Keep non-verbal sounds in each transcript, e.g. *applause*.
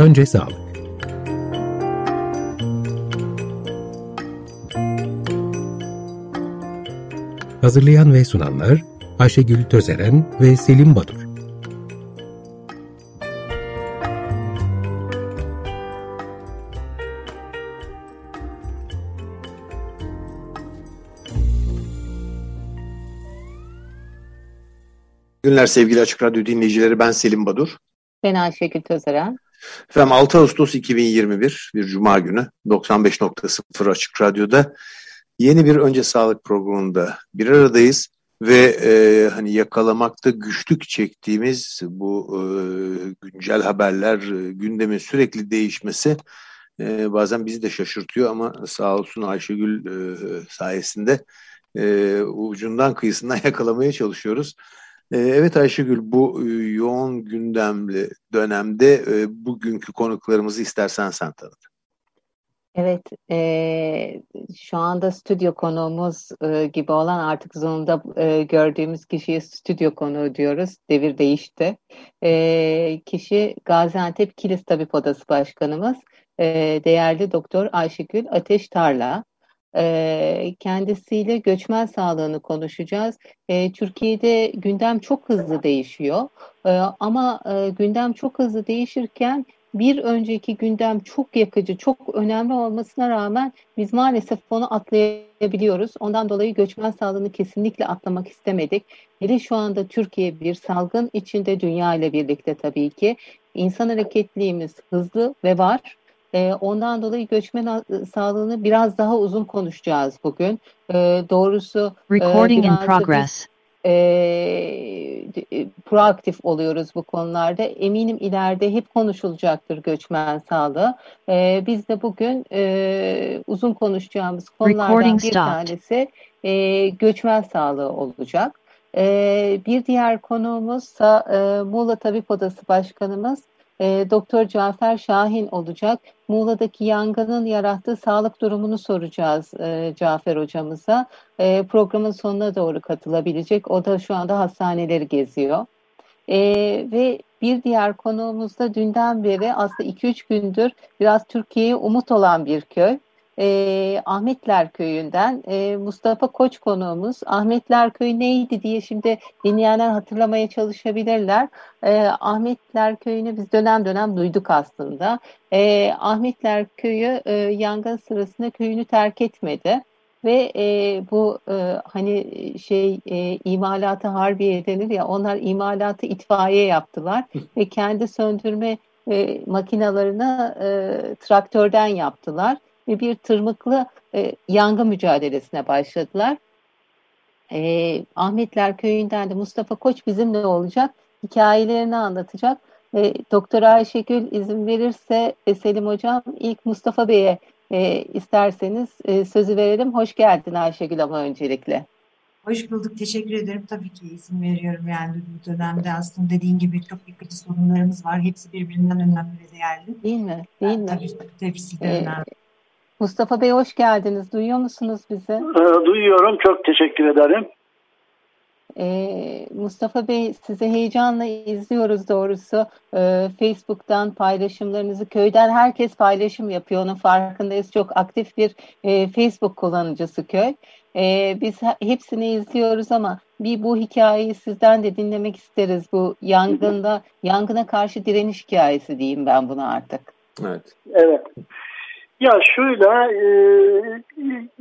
Önce sağlık. Hazırlayan ve sunanlar Ayşegül Tözeren ve Selim Badur. günler sevgili Açık Radyo dinleyicileri. Ben Selim Badur. Ben Ayşegül Tözeren. Efendim 6 Ağustos 2021 bir Cuma günü 95.0 Açık Radyo'da yeni bir Önce Sağlık programında bir aradayız. Ve e, hani yakalamakta güçlük çektiğimiz bu e, güncel haberler, e, gündemin sürekli değişmesi e, bazen bizi de şaşırtıyor ama sağ olsun Ayşegül e, sayesinde e, ucundan kıyısından *laughs* yakalamaya çalışıyoruz. Ee, evet Ayşegül bu e, yoğun gündemli dönemde e, bugünkü konuklarımızı istersen sen tanıt. Evet, e, şu anda stüdyo konuğumuz e, gibi olan artık Zoom'da e, gördüğümüz kişiye stüdyo konuğu diyoruz. Devir değişti. E, kişi Gaziantep Kilis Tabip Odası Başkanımız, e, değerli Doktor Ayşegül Ateş Tarla. Kendisiyle göçmen sağlığını konuşacağız. Türkiye'de gündem çok hızlı değişiyor ama gündem çok hızlı değişirken bir önceki gündem çok yakıcı, çok önemli olmasına rağmen biz maalesef onu atlayabiliyoruz. Ondan dolayı göçmen sağlığını kesinlikle atlamak istemedik. Hele şu anda Türkiye bir salgın içinde dünya ile birlikte tabii ki. İnsan hareketliliğimiz hızlı ve var. E, ondan dolayı göçmen sağlığını biraz daha uzun konuşacağız bugün. E, doğrusu Recording e, in progress. E, proaktif oluyoruz bu konularda. Eminim ileride hep konuşulacaktır göçmen sağlığı. E, biz de bugün e, uzun konuşacağımız konulardan bir tanesi e, göçmen sağlığı olacak. E, bir diğer konuğumuz e, Muğla Tabip Odası Başkanımız e, Doktor Cafer Şahin olacak. Muğla'daki yangının yarattığı sağlık durumunu soracağız e, Cafer hocamıza. E, programın sonuna doğru katılabilecek. O da şu anda hastaneleri geziyor. E, ve bir diğer konuğumuz da dünden beri aslında 2-3 gündür biraz Türkiye'ye umut olan bir köy e, Ahmetler Köyü'nden e, Mustafa Koç konuğumuz. Ahmetler Köyü neydi diye şimdi dinleyenler hatırlamaya çalışabilirler. E, Ahmetler Köyü'nü biz dönem dönem duyduk aslında. E, Ahmetler Köyü e, yangın sırasında köyünü terk etmedi ve e, bu e, hani şey e, imalatı harbiye denir ya onlar imalatı itfaiye yaptılar ve kendi söndürme e, makinalarını e, traktörden yaptılar ve bir tırmıklı e, yangın mücadelesine başladılar. E, Ahmetler Köyü'nden de Mustafa Koç bizimle olacak. Hikayelerini anlatacak. E, Doktor Ayşegül izin verirse e, Selim Hocam ilk Mustafa Bey'e e, isterseniz e, sözü verelim. Hoş geldin Ayşegül ama öncelikle. Hoş bulduk. Teşekkür ederim. Tabii ki izin veriyorum. Yani bu dönemde aslında dediğin gibi çok yıkıcı sorunlarımız var. Hepsi birbirinden önemli ve değerli. Değil mi? Değil yani, mi? Tabii, hepsi de ee, önemli. Mustafa Bey hoş geldiniz. Duyuyor musunuz bizi? Ee, duyuyorum. Çok teşekkür ederim. Ee, Mustafa Bey sizi heyecanla izliyoruz doğrusu. Ee, Facebook'tan paylaşımlarınızı köyden herkes paylaşım yapıyor. Onun farkındayız. Çok aktif bir e, Facebook kullanıcısı köy. Ee, biz hepsini izliyoruz ama bir bu hikayeyi sizden de dinlemek isteriz. Bu yangında, yangına karşı direniş hikayesi diyeyim ben buna artık. Evet. Evet. Ya şöyle e,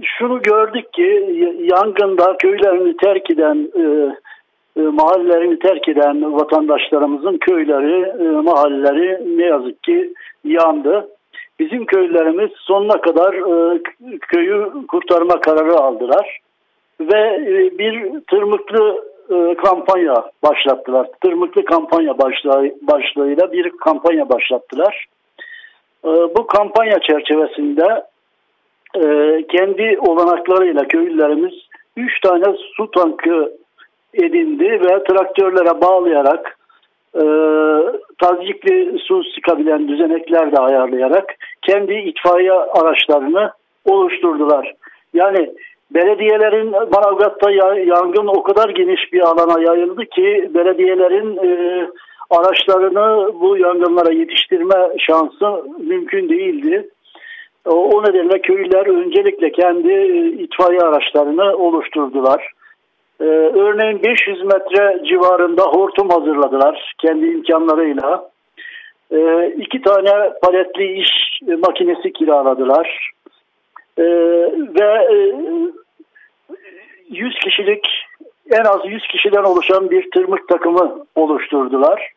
şunu gördük ki yangında köylerini terk eden e, e, mahallelerini terk eden vatandaşlarımızın köyleri, e, mahalleleri ne yazık ki yandı. Bizim köylerimiz sonuna kadar e, köyü kurtarma kararı aldılar ve bir tırmıklı kampanya başlattılar. Tırmıklı kampanya başlığı, başlığıyla bir kampanya başlattılar. Ee, bu kampanya çerçevesinde e, kendi olanaklarıyla köylülerimiz 3 tane su tankı edindi ve traktörlere bağlayarak e, tazyikli su sıkabilen düzenekler de ayarlayarak kendi itfaiye araçlarını oluşturdular. Yani belediyelerin Manavgat'ta yangın o kadar geniş bir alana yayıldı ki belediyelerin e, araçlarını bu yangınlara yetiştirme şansı mümkün değildi. O nedenle köylüler öncelikle kendi itfaiye araçlarını oluşturdular. Ee, örneğin 500 metre civarında hortum hazırladılar kendi imkanlarıyla. Ee, iki tane paletli iş makinesi kiraladılar. Ee, ve e, 100 kişilik en az 100 kişiden oluşan bir tırmık takımı oluşturdular.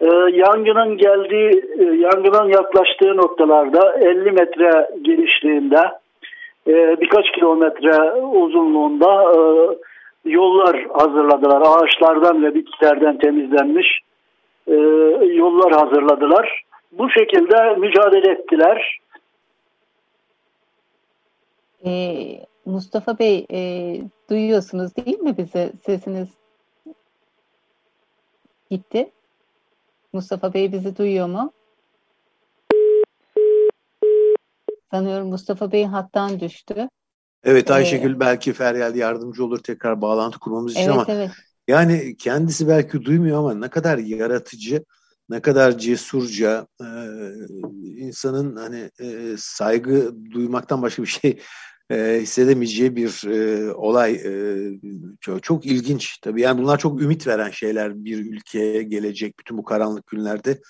Ee, yangının geldiği, e, yangının yaklaştığı noktalarda 50 metre genişliğinde e, birkaç kilometre uzunluğunda e, yollar hazırladılar. Ağaçlardan ve bitkilerden temizlenmiş e, yollar hazırladılar. Bu şekilde mücadele ettiler. Ee, Mustafa Bey e, duyuyorsunuz değil mi bizi? Sesiniz gitti. Mustafa Bey bizi duyuyor mu? Sanıyorum Mustafa Bey hattan düştü. Evet Ayşegül ee, belki Feryal yardımcı olur tekrar bağlantı kurmamız için evet, ama evet. yani kendisi belki duymuyor ama ne kadar yaratıcı, ne kadar cesurca e, insanın hani e, saygı duymaktan başka bir şey e, hissedemeyeceği bir e, olay e, çok, çok ilginç tabii yani bunlar çok ümit veren şeyler bir ülkeye gelecek bütün bu karanlık günlerde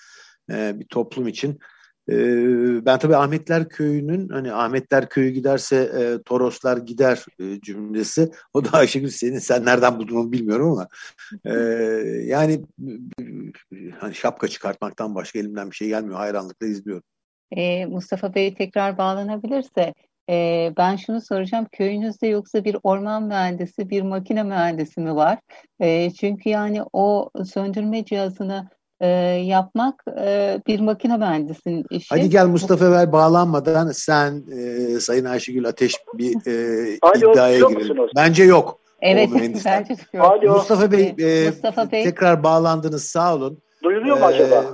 e, bir toplum için ee, ben tabii Ahmetler Köyü'nün hani Ahmetler Köyü giderse e, Toroslar gider e, cümlesi. O da Ayşegül senin sen nereden buldun bilmiyorum ama e, yani hani şapka çıkartmaktan başka elimden bir şey gelmiyor. Hayranlıkla izliyorum. E, Mustafa Bey tekrar bağlanabilirse e, ben şunu soracağım. Köyünüzde yoksa bir orman mühendisi, bir makine mühendisi mi var? E, çünkü yani o söndürme cihazını e, yapmak e, bir makine mühendisinin işi. Hadi gel Mustafa Ver bağlanmadan sen e, Sayın Ayşegül Ateş bir e, iddiaya girelim. Bence yok. Evet, *laughs* bence yok. Alo. Mustafa Bey, e, Mustafa Bey tekrar bağlandınız sağ olun. Duyuluyor mu acaba?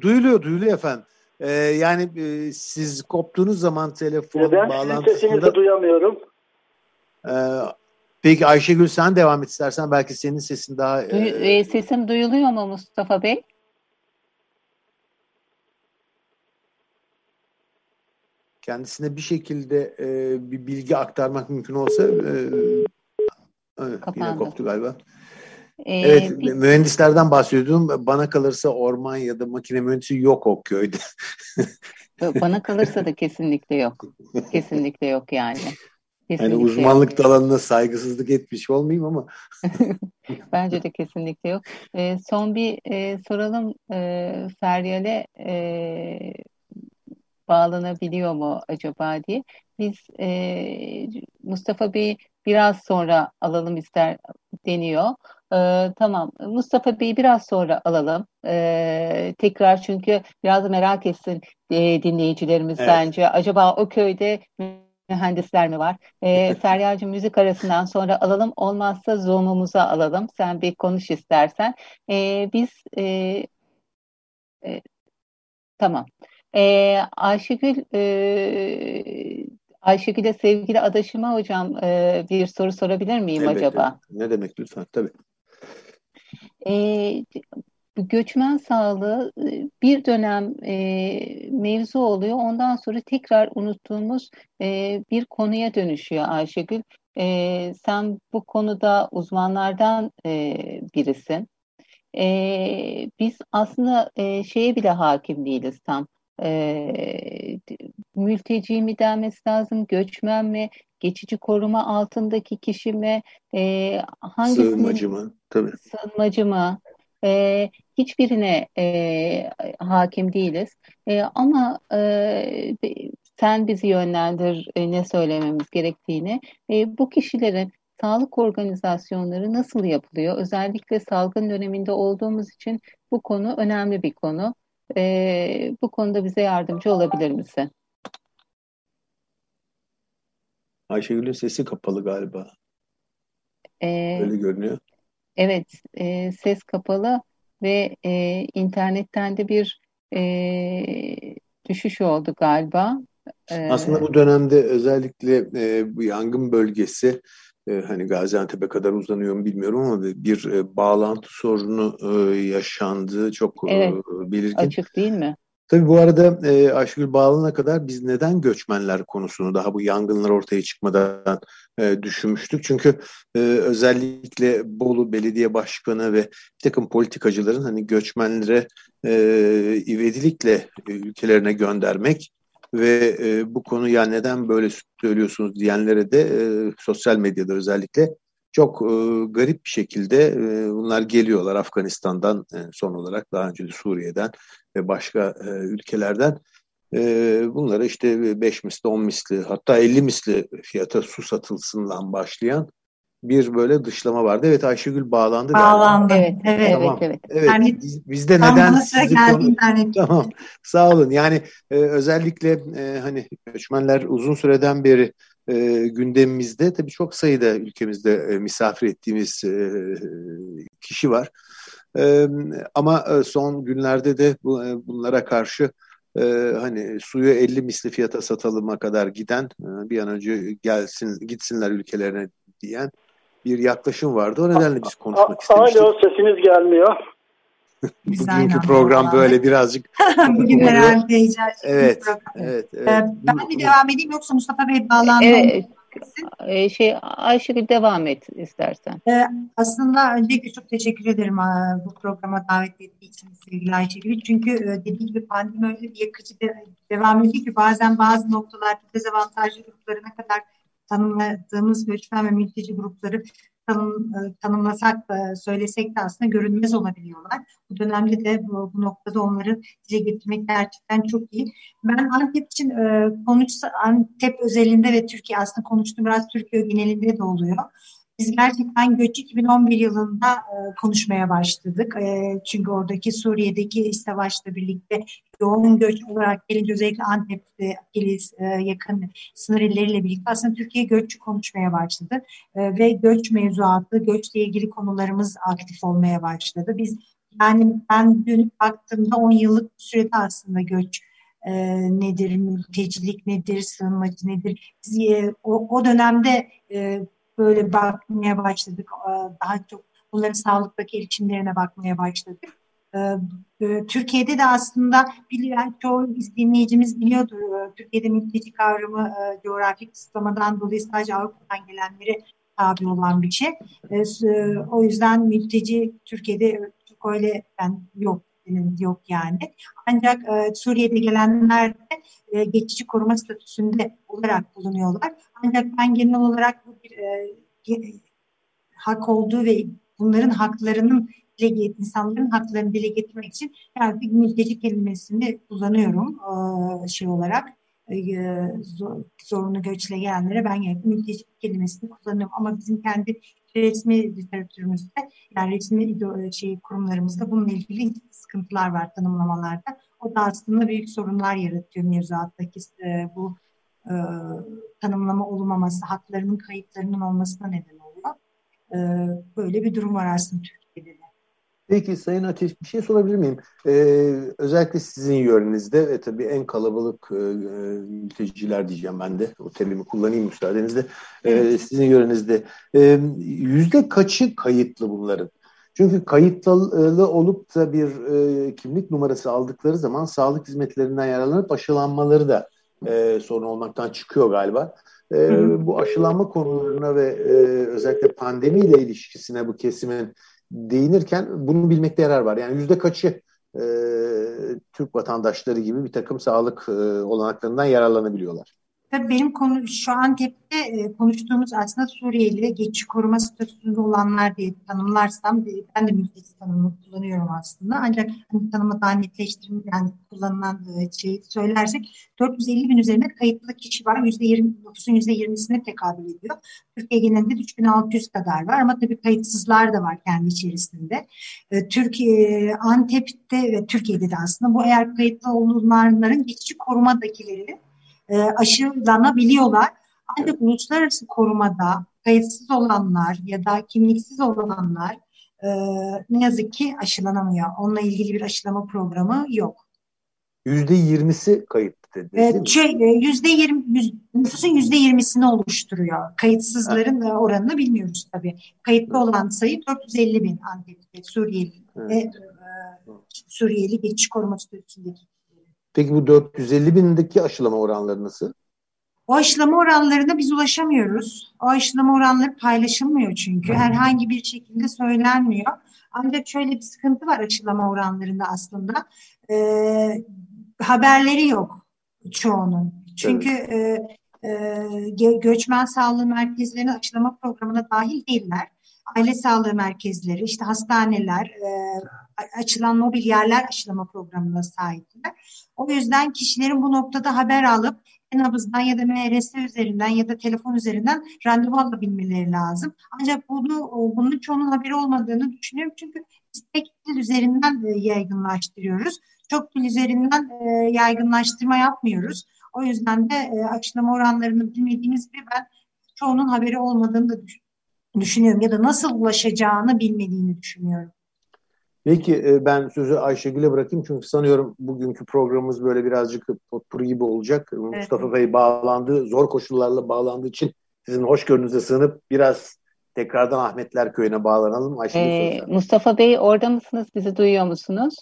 Duyuluyor, duyuluyor efendim. Ee, yani e, siz koptuğunuz zaman telefon ben bağlantısında... Ben sizin sesinizi duyamıyorum. E, peki Ayşegül sen devam et istersen belki senin sesin daha... Duy, e, sesim duyuluyor mu Mustafa Bey? kendisine bir şekilde e, bir bilgi aktarmak mümkün olsa e, e, yine koptu galiba. Ee, evet, bir... mühendislerden bahsediyordum. Bana kalırsa orman ya da makine mühendisi yok o köyde. Bana kalırsa da kesinlikle yok. Kesinlikle yok yani. Kesinlikle yani uzmanlık yok. dalanına saygısızlık etmiş olmayayım ama. *laughs* Bence de kesinlikle yok. E, son bir e, soralım e, Feryal'e. E, bağlanabiliyor mu acaba diye. Biz e, Mustafa Bey biraz sonra alalım ister deniyor. E, tamam Mustafa Bey'i biraz sonra alalım. E, tekrar çünkü biraz merak etsin e, dinleyicilerimiz evet. bence. Acaba o köyde mühendisler mi var? E, Feryal'cığım müzik arasından sonra alalım. Olmazsa Zoom'umuza alalım. Sen bir konuş istersen. E, biz e, e, tamam. Ee, Ayşegül e, Ayşegül'e sevgili adaşıma hocam e, bir soru sorabilir miyim evet, acaba? Ne demek lütfen tabii. Ee, göçmen sağlığı e, bir dönem e, mevzu oluyor. Ondan sonra tekrar unuttuğumuz e, bir konuya dönüşüyor Ayşegül. E, sen bu konuda uzmanlardan e, birisin. E, biz aslında e, şeye bile hakim değiliz tam e, mülteci mi denmesi lazım, göçmen mi, geçici koruma altındaki kişi mi, e, hangisinin, sığınmacı mı? Tabii. Sığınmacı mı? E, hiçbirine e, hakim değiliz. E, ama e, sen bizi yönlendir e, ne söylememiz gerektiğini. E, bu kişilerin sağlık organizasyonları nasıl yapılıyor? Özellikle salgın döneminde olduğumuz için bu konu önemli bir konu. E, bu konuda bize yardımcı olabilir misin? Ayşegül'ün sesi kapalı galiba. Ee, Öyle görünüyor. Evet, e, ses kapalı ve e, internetten de bir e, düşüş oldu galiba. E, Aslında bu dönemde özellikle e, bu yangın bölgesi e, hani Gaziantep'e kadar uzanıyor mu bilmiyorum ama bir e, bağlantı sorunu e, yaşandığı çok evet, e, belirgin. Açık değil mi? Tabii bu arada e, Ayşegül bağlanana kadar biz neden göçmenler konusunu daha bu yangınlar ortaya çıkmadan e, düşünmüştük. Çünkü e, özellikle Bolu Belediye Başkanı ve bir takım politikacıların hani göçmenlere e, ivedilikle ülkelerine göndermek ve e, bu konu ya neden böyle söylüyorsunuz diyenlere de e, sosyal medyada özellikle çok e, garip bir şekilde e, bunlar geliyorlar Afganistan'dan e, son olarak daha önce de Suriye'den ve başka e, ülkelerden. E, bunlara işte 5 misli, 10 misli hatta 50 misli fiyata su satılsından başlayan bir böyle dışlama vardı. Evet Ayşegül bağlandı. Bağlandı. Evet, evet, tamam. evet. evet. Yani, biz, bizde neden sizi konu... Tamam. Sağ olun. Yani e, özellikle e, hani göçmenler uzun süreden beri e, gündemimizde tabii çok sayıda ülkemizde e, misafir ettiğimiz e, kişi var. E, ama e, son günlerde de bu, e, bunlara karşı e, hani suyu 50 misli fiyata satılıma kadar giden e, bir an önce gelsin gitsinler ülkelerine diyen bir yaklaşım vardı. O nedenle biz konuşmak istemiştik. Alo sesiniz gelmiyor. *laughs* Bugünkü program böyle birazcık. *laughs* Bugün herhalde heyecan. Evet, evet, evet. Ee, ben mi devam edeyim yoksa Mustafa Bey bağlandı? Evet. Ee, şey Ayşegül devam et istersen. Ee, aslında öncelikle çok teşekkür ederim bu programa davet ettiği için sevgili Ayşegül. Çünkü e, dediğim gibi pandemi öyle bir yakıcı de, devam ediyor ki bazen bazı noktalarda dezavantajlı gruplarına kadar tanımladığımız göçmen ve mülteci grupları tanım, e, tanımlasak da söylesek de aslında görünmez olabiliyorlar. Bu dönemde de bu, bu noktada onları dile getirmek gerçekten çok iyi. Ben Antep için e, konuşsa Antep özelinde ve Türkiye aslında konuştuğum biraz Türkiye genelinde de oluyor. Biz gerçekten göç 2011 yılında e, konuşmaya başladık. E, çünkü oradaki Suriye'deki savaşla birlikte yoğun göç olarak gelince özellikle Antep'te Kilis e, yakın sınır illeriyle birlikte aslında Türkiye göçü konuşmaya başladı. E, ve göç mevzuatı, göçle ilgili konularımız aktif olmaya başladı. Biz yani ben dün baktığımda 10 yıllık sürede aslında göç e, nedir, mültecilik nedir, sığınmacı nedir? Biz, e, o, o dönemde e, böyle bakmaya başladık. Ee, daha çok bunların sağlıktaki erişimlerine bakmaya başladık. Ee, e, Türkiye'de de aslında bilen çoğu dinleyicimiz biliyordur. Ee, Türkiye'de mülteci kavramı e, coğrafi kısıtlamadan dolayı sadece Avrupa'dan gelenlere tabi olan bir şey. E, o yüzden mülteci Türkiye'de çok öyle yani yok yok yani. Ancak Suriye'de gelenler de geçici koruma statüsünde olarak bulunuyorlar. Ancak ben genel olarak bu bir e, hak olduğu ve bunların haklarının dile insanların haklarını dile getirmek için artık mülteci kelimesini kullanıyorum e, şey olarak e, zorunlu göçle gelenlere ben yani mülteci kelimesini kullanıyorum ama bizim kendi resmi literatürümüzde yani resmi şey kurumlarımızda bununla ilgili sıkıntılar var tanımlamalarda. O da aslında büyük sorunlar yaratıyor mevzuattaki e, bu e, tanımlama olmaması, haklarının kayıtlarının olmasına neden oluyor. E, böyle bir durum var aslında Türkiye'de de. Peki Sayın Ateş bir şey sorabilir miyim? Ee, özellikle sizin yörenizde ve tabii en kalabalık e, mülteciler diyeceğim ben de o terimi kullanayım müsaadenizle. Ee, sizin yörenizde e, yüzde kaçı kayıtlı bunların? Çünkü kayıtlı olup da bir e, kimlik numarası aldıkları zaman sağlık hizmetlerinden yararlanıp aşılanmaları da e, sorun olmaktan çıkıyor galiba. E, bu aşılanma konularına ve e, özellikle pandemiyle ilişkisine bu kesimin değinirken bunu bilmekte yarar var. Yani yüzde kaçı e, Türk vatandaşları gibi bir takım sağlık e, olanaklarından yararlanabiliyorlar? Tabii benim konu şu an tepkide e, konuştuğumuz aslında Suriyeli ve geçici koruma statüsünde olanlar diye tanımlarsam ben de mülteci tanımını kullanıyorum aslında. Ancak hani tanımı daha netleştirme yani kullanılan e, şeyi söylersek 450 bin üzerinde kayıtlı kişi var. %20, nüfusun %20'sine tekabül ediyor. Türkiye genelinde 3600 kadar var ama tabii kayıtsızlar da var kendi içerisinde. E, Türkiye, Antep'te ve Türkiye'de de aslında bu eğer kayıtlı olanların geçici korumadakileri e, aşılanabiliyorlar. Ancak uluslararası korumada kayıtsız olanlar ya da kimliksiz olanlar e, ne yazık ki aşılanamıyor. Onunla ilgili bir aşılama programı yok. Yüzde yirmisi kayıt. Ee, şey, e, yüzde yirmi, nüfusun yüzde yirmisini oluşturuyor. Kayıtsızların evet. oranını bilmiyoruz tabii. Kayıtlı olan sayı 450 bin Antep'te Suriyeli evet. ve e, Suriyeli geçiş koruma statüsündeki. Peki bu 450 bindeki aşılama oranları nasıl? O aşılama oranlarına biz ulaşamıyoruz. O aşılama oranları paylaşılmıyor çünkü. Herhangi bir şekilde söylenmiyor. Ancak şöyle bir sıkıntı var aşılama oranlarında aslında. Ee, haberleri yok çoğunun. Çünkü evet. e, e, göçmen sağlığı merkezlerinin aşılama programına dahil değiller. Aile sağlığı merkezleri, işte hastaneler, e, açılan mobil yerler aşılama programına sahipler. O yüzden kişilerin bu noktada haber alıp nabızdan ya da MRS üzerinden ya da telefon üzerinden randevu alabilmeleri lazım. Ancak bunu bunun çoğunun haberi olmadığını düşünüyorum. Çünkü biz tek dil üzerinden e, yaygınlaştırıyoruz. Çok dil üzerinden e, yaygınlaştırma yapmıyoruz. O yüzden de e, aşılama oranlarını bilmediğimiz gibi ben çoğunun haberi olmadığını da düşünüyorum. Ya da nasıl ulaşacağını bilmediğini düşünüyorum. Peki e, ben sözü Ayşegül'e bırakayım çünkü sanıyorum bugünkü programımız böyle birazcık potpuri gibi olacak. Evet. Mustafa Bey bağlandı, zor koşullarla bağlandığı için sizin hoşgörünüze sığınıp biraz tekrardan Ahmetler Köyü'ne bağlanalım. Ayşegül ee, Mustafa Bey orada mısınız? Bizi duyuyor musunuz?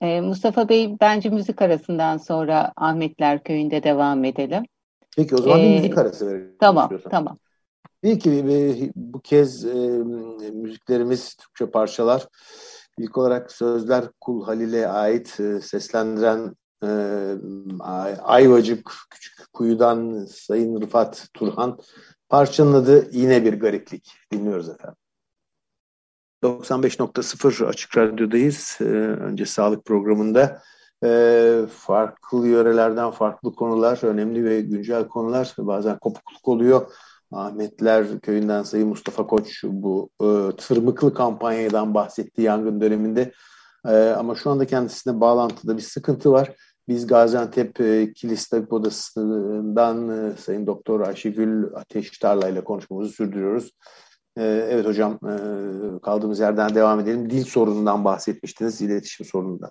Ee, Mustafa Bey bence müzik arasından sonra Ahmetler Köyü'nde devam edelim. Peki o zaman ee, bir müzik arası verelim. Tamam, istiyorsan. tamam. Peki bu kez e, müziklerimiz Türkçe parçalar. İlk olarak sözler Kul Halil'e ait e, seslendiren e, Ayvacık Küçük Kuyu'dan Sayın Rıfat Turhan. Parçanın adı Yine Bir Gariplik. Dinliyoruz efendim. 95.0 Açık Radyo'dayız. Ee, önce sağlık programında e, farklı yörelerden farklı konular, önemli ve güncel konular bazen kopukluk oluyor Ahmetler köyünden Sayın Mustafa Koç bu e, tırmıklı kampanyadan bahsetti yangın döneminde. E, ama şu anda kendisine bağlantıda bir sıkıntı var. Biz Gaziantep e, Kilis Tabip Odası'ndan e, Sayın Doktor Ayşegül Ateştarla ile konuşmamızı sürdürüyoruz. E, evet hocam e, kaldığımız yerden devam edelim. Dil sorunundan bahsetmiştiniz, iletişim sorunundan.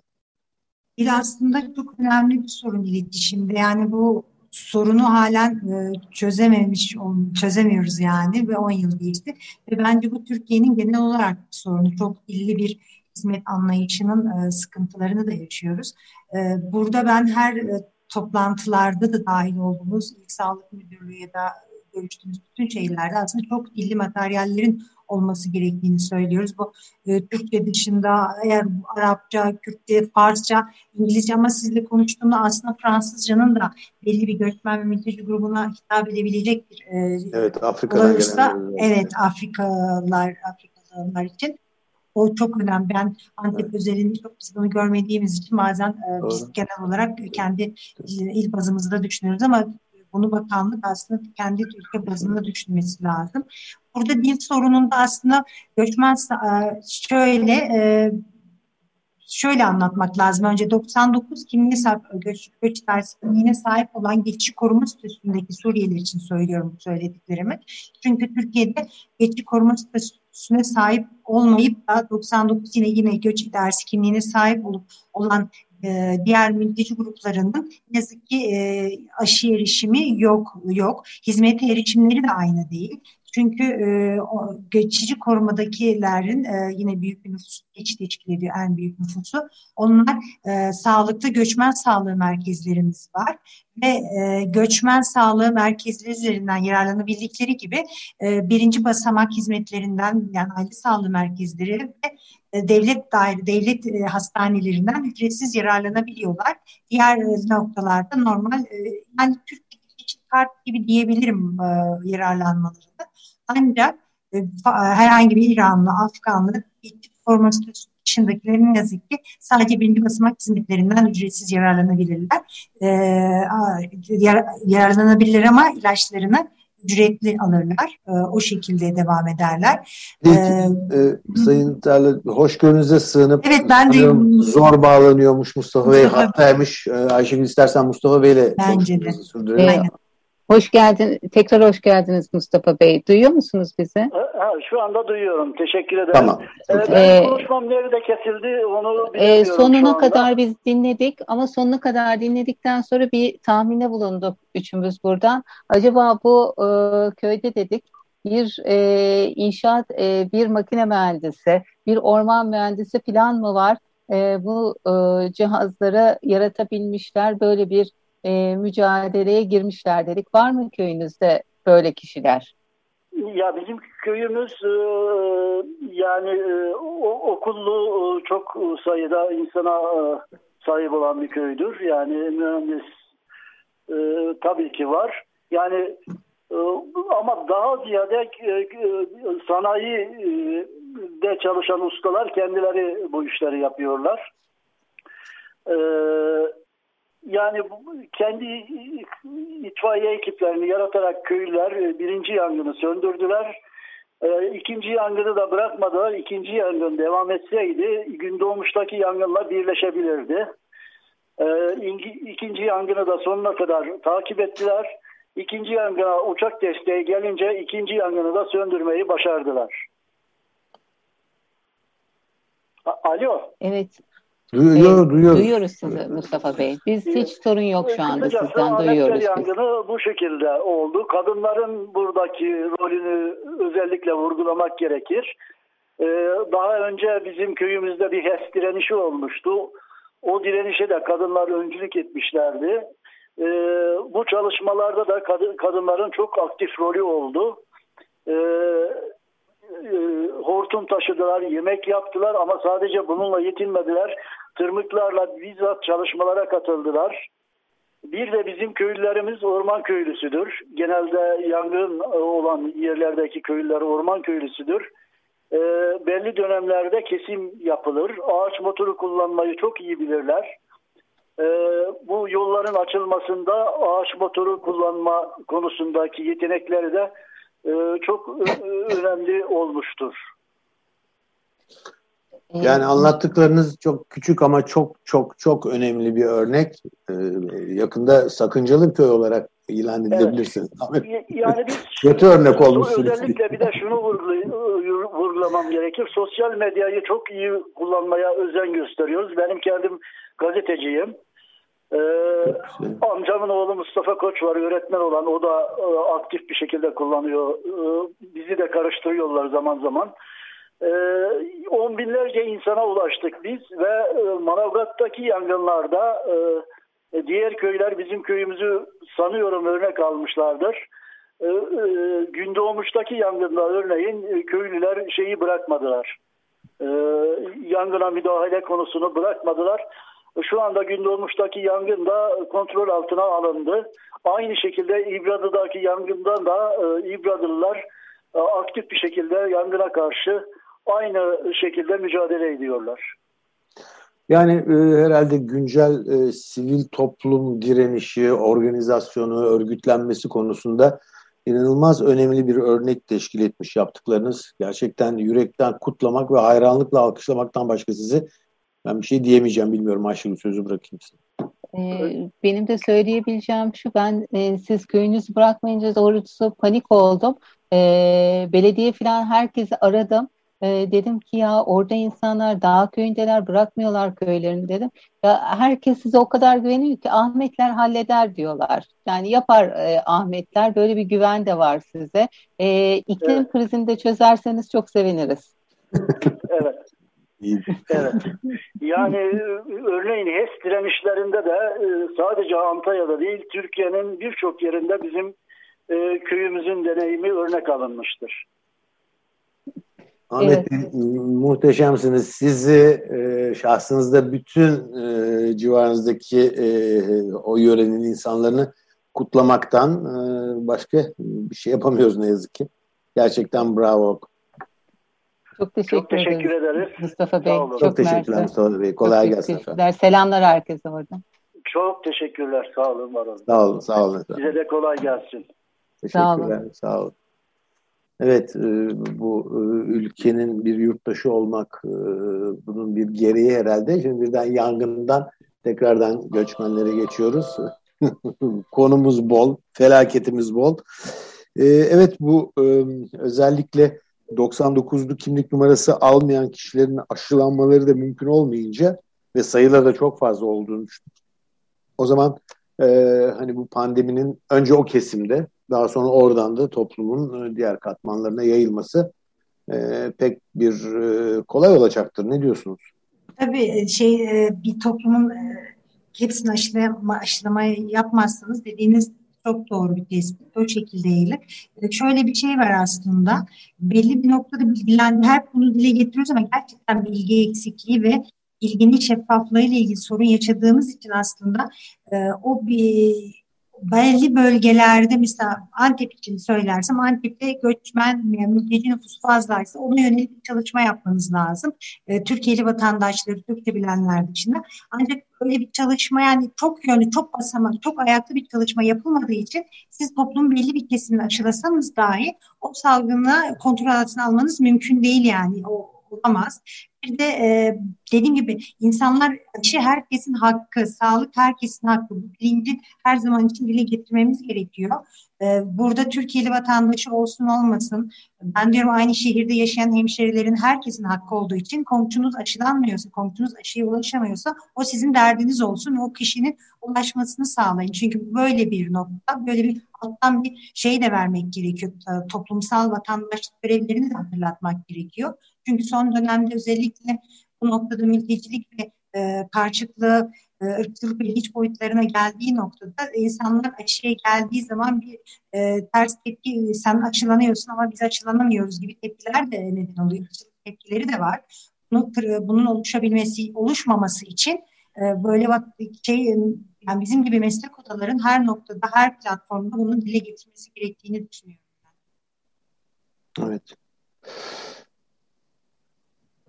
Dil aslında çok önemli bir sorun iletişimde. Yani bu sorunu halen e, çözememiş, çözemiyoruz yani ve 10 yıl geçti. Ve bence bu Türkiye'nin genel olarak bir sorunu. Çok illi bir hizmet anlayışının e, sıkıntılarını da yaşıyoruz. E, burada ben her toplantılarda da dahil olduğumuz İl Sağlık Müdürlüğü ya da görüştüğümüz bütün şeylerde aslında çok dilli materyallerin olması gerektiğini söylüyoruz. Bu e, Türkçe dışında eğer Arapça, Kürtçe, Farsça, İngilizce ama sizle konuştuğumda aslında Fransızcanın da belli bir göçmen ve mülteci grubuna hitap edebilecek bir e, evet, Afrika'dan olursa, evet Afrikalılar, Afrikalılar için o çok önemli. Ben Antep evet. özelinde çok biz bunu görmediğimiz için bazen e, biz genel olarak kendi e, il bazımızda düşünüyoruz ama bunu bakanlık aslında kendi ülke bazında düşünmesi lazım. Burada dil sorununda aslında göçmen e, şöyle e, şöyle anlatmak lazım. Önce 99 kimliğe sahip göç, göç dersi kimliğine sahip olan geçici koruma statüsündeki Suriyeliler için söylüyorum bu söylediklerimi. Çünkü Türkiye'de geçici koruma statüsüne sahip olmayıp da 99 yine yine göç dersi kimliğine sahip olup olan e, diğer mülteci gruplarının yazık ki e, aşı erişimi yok yok. Hizmete erişimleri de aynı değil. Çünkü e, o geçici korumadakilerin e, yine büyük bir nüfus geç teşkil ediyor en büyük nüfusu. Onlar e, sağlıkta göçmen sağlığı merkezlerimiz var ve e, göçmen sağlığı merkezleri üzerinden yararlanabildikleri gibi e, birinci basamak hizmetlerinden yani aile sağlığı merkezleri ve e, devlet daire, devlet e, hastanelerinden ücretsiz yararlanabiliyorlar. Diğer e, noktalarda normal yani Türk kart gibi diyebilirim yararlanmalarını. Ancak e, herhangi bir İranlı, Afganlı, forması dışındakilerin yazık ki sadece birinci basamak hizmetlerinden ücretsiz yararlanabilirler. E, yar, yararlanabilir ama ilaçlarını ücretli alırlar. E, o şekilde devam ederler. Peki, ee, e, Sayın Terli, hoşgörünüze sığınıp evet, ben de, zor bağlanıyormuş Mustafa Bey hattaymış. E, Ayşegül istersen Mustafa Bey'le Bence de. Sürdürelim. Hoş geldin. Tekrar hoş geldiniz Mustafa Bey. Duyuyor musunuz bizi? Ha, şu anda duyuyorum. Teşekkür ederim. Tamam. Ee, ben ee, konuşmam nerede kesildi onu bilmiyorum e, Sonuna kadar biz dinledik ama sonuna kadar dinledikten sonra bir tahmine bulunduk üçümüz buradan. Acaba bu e, köyde dedik bir e, inşaat, e, bir makine mühendisi, bir orman mühendisi plan mı var? E, bu e, cihazları yaratabilmişler, böyle bir e, mücadeleye girmişler dedik. Var mı köyünüzde böyle kişiler? Ya bizim köyümüz e, yani e, okullu e, çok sayıda insana sahip olan bir köydür. Yani mühendis tabii ki var. Yani ama daha ziyade sanayi de çalışan ustalar kendileri bu işleri yapıyorlar. Yani kendi itfaiye ekiplerini yaratarak köylüler e, birinci yangını söndürdüler. E, ikinci yangını da bırakmadılar. İkinci yangın devam etseydi Gündoğmuş'taki yangınla birleşebilirdi. E, ikinci yangını da sonuna kadar takip ettiler. İkinci yangına uçak desteği gelince ikinci yangını da söndürmeyi başardılar. Alo. Evet. Duyuyor, duyuyoruz. Duyuyoruz sizi Mustafa Bey. Biz hiç sorun yok şu anda Kısacası, sizden duyuyoruz. yangını bu şekilde oldu. Kadınların buradaki rolünü özellikle vurgulamak gerekir. Ee, daha önce bizim köyümüzde bir HES direnişi olmuştu. O direnişe de kadınlar öncülük etmişlerdi. Ee, bu çalışmalarda da kadınların çok aktif rolü oldu. Ee, e, hortum taşıdılar, yemek yaptılar ama sadece bununla yetinmediler. Tırmıklarla bizzat çalışmalara katıldılar. Bir de bizim köylülerimiz orman köylüsüdür. Genelde yangın olan yerlerdeki köylüler orman köylüsüdür. E, belli dönemlerde kesim yapılır. Ağaç motoru kullanmayı çok iyi bilirler. E, bu yolların açılmasında ağaç motoru kullanma konusundaki yetenekleri de e, çok önemli olmuştur. Yani anlattıklarınız çok küçük ama çok çok çok önemli bir örnek. Ee, yakında sakıncalı köy olarak ilan edilebilirsiniz. Evet. Yani biz *laughs* kötü örnek olmuşsunuz. Özellikle bir de şunu vurgulamam gerekir. Sosyal medyayı çok iyi kullanmaya özen gösteriyoruz. Benim kendim gazeteciyim. Ee, amcamın oğlu Mustafa Koç var öğretmen olan o da e, aktif bir şekilde kullanıyor. E, bizi de karıştırıyorlar zaman zaman. E, on binlerce insana ulaştık biz ve e, Manavgat'taki yangınlarda e, e, diğer köyler bizim köyümüzü sanıyorum örnek almışlardır. E, e, Gündoğmuş'taki yangında örneğin e, köylüler şeyi bırakmadılar. E, yangına müdahale konusunu bırakmadılar şu anda Gündoğmuş'taki yangın da kontrol altına alındı. Aynı şekilde İbradı'daki yangından da e, İbradılılar e, aktif bir şekilde yangına karşı aynı şekilde mücadele ediyorlar. Yani e, herhalde güncel e, sivil toplum direnişi, organizasyonu, örgütlenmesi konusunda inanılmaz önemli bir örnek teşkil etmiş yaptıklarınız. Gerçekten yürekten kutlamak ve hayranlıkla alkışlamaktan başka sizi ben bir şey diyemeyeceğim bilmiyorum Ayşegül sözü bırakayım size. Ee, benim de söyleyebileceğim şu ben e, siz köyünüzü bırakmayınca doğrusu panik oldum. E, belediye falan herkesi aradım. E, dedim ki ya orada insanlar dağ köyündeler bırakmıyorlar köylerini dedim. Ya herkes size o kadar güveniyor ki Ahmetler halleder diyorlar. Yani yapar e, Ahmetler böyle bir güven de var size. E, iklim evet. krizini de çözerseniz çok seviniriz. *laughs* evet. *laughs* evet. Yani örneğin HES direnişlerinde de e, sadece Antalya'da değil Türkiye'nin birçok yerinde bizim e, köyümüzün deneyimi örnek alınmıştır. Ahmet evet. muhteşemsiniz. Sizi e, şahsınızda bütün e, civarınızdaki e, o yörenin insanlarını kutlamaktan e, başka bir şey yapamıyoruz ne yazık ki. Gerçekten bravo. Çok teşekkür, Çok teşekkür ederiz. ederiz. Mustafa Bey. Çok, Çok teşekkürler Mustafa Bey. Kolay Çok gelsin efendim. Selamlar herkese orada. Çok teşekkürler. Sağ olun. Var olun. Sağ olun. Sağ olun. Size de kolay gelsin. Teşekkürler. Sağ olun. Sağ olun. Evet, e, bu e, ülkenin bir yurttaşı olmak, e, bunun bir gereği herhalde. Şimdi birden yangından tekrardan göçmenlere geçiyoruz. *laughs* konumuz bol, felaketimiz bol. Evet bu özellikle 99'lu kimlik numarası almayan kişilerin aşılanmaları da mümkün olmayınca ve sayıları da çok fazla olduğunu düşünüyorum. O zaman e, hani bu pandeminin önce o kesimde daha sonra oradan da toplumun e, diğer katmanlarına yayılması e, pek bir e, kolay olacaktır. Ne diyorsunuz? Tabii e, şey e, bir toplumun hepsini aşılama, aşılama yapmazsanız dediğiniz çok doğru bir tespit. O şekilde eğilir. Şöyle bir şey var aslında. Belli bir noktada bilgilen her konu dile getiriyoruz ama gerçekten bilgi eksikliği ve bilginin şeffaflığı ile ilgili sorun yaşadığımız için aslında o bir belli bölgelerde mesela Antep için söylersem Antep'te göçmen mülteci nüfusu fazlaysa ona yönelik bir çalışma yapmanız lazım. E, Türkiye'li vatandaşları Türkçe bilenler dışında. Ancak öyle bir çalışma yani çok yönlü, çok basamak, çok ayaklı bir çalışma yapılmadığı için siz toplumun belli bir kesimini aşılasanız dahi o salgını kontrol altına almanız mümkün değil yani. O olamaz. Bir de e, dediğim gibi insanlar aşı herkesin hakkı, sağlık herkesin hakkı. Bu bilinci her zaman için dile getirmemiz gerekiyor. E, burada Türkiye'li vatandaşı olsun olmasın. Ben diyorum aynı şehirde yaşayan hemşerilerin herkesin hakkı olduğu için komşunuz aşılanmıyorsa, komşunuz aşıya ulaşamıyorsa o sizin derdiniz olsun. O kişinin ulaşmasını sağlayın. Çünkü böyle bir nokta, böyle bir alttan bir şey de vermek gerekiyor. E, toplumsal vatandaşlık görevlerini de hatırlatmak gerekiyor. Çünkü son dönemde özellikle bu noktada mültecilik ve e, karşılıklı e, ırkçılık hiç boyutlarına geldiği noktada insanlar aşıya geldiği zaman bir e, ters tepki sen aşılanıyorsun ama biz aşılanamıyoruz gibi tepkiler de neden oluyor. Tepkileri de var. Bunu, bunun oluşabilmesi, oluşmaması için e, böyle bak şey yani bizim gibi meslek odaların her noktada, her platformda bunu dile getirmesi gerektiğini düşünüyorum. Evet.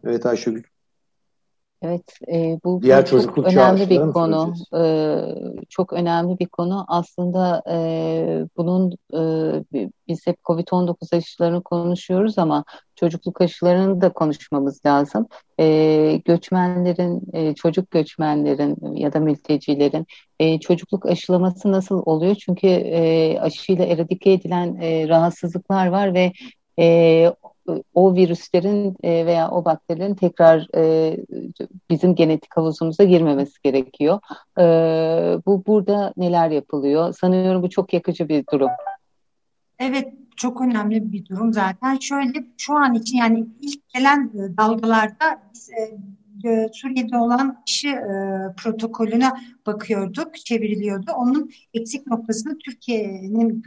Evet Ayşegül. Evet, e, bu, Diğer bu çok önemli bir konu. E, çok önemli bir konu. Aslında e, bunun e, biz hep COVID-19 aşılarını konuşuyoruz ama çocukluk aşılarını da konuşmamız lazım. E, göçmenlerin, e, çocuk göçmenlerin ya da mültecilerin e, çocukluk aşılaması nasıl oluyor? Çünkü e, aşıyla eradike edilen e, rahatsızlıklar var ve e, o virüslerin e, veya o bakterilerin tekrar e, bizim genetik havuzumuza girmemesi gerekiyor. E, bu burada neler yapılıyor? Sanıyorum bu çok yakıcı bir durum. Evet, çok önemli bir durum zaten. Şöyle şu an için yani ilk gelen dalgalarda biz Suriye'de olan aşı e, protokolüne bakıyorduk, çevriliyordu. Onun eksik noktasını Türkiye'nin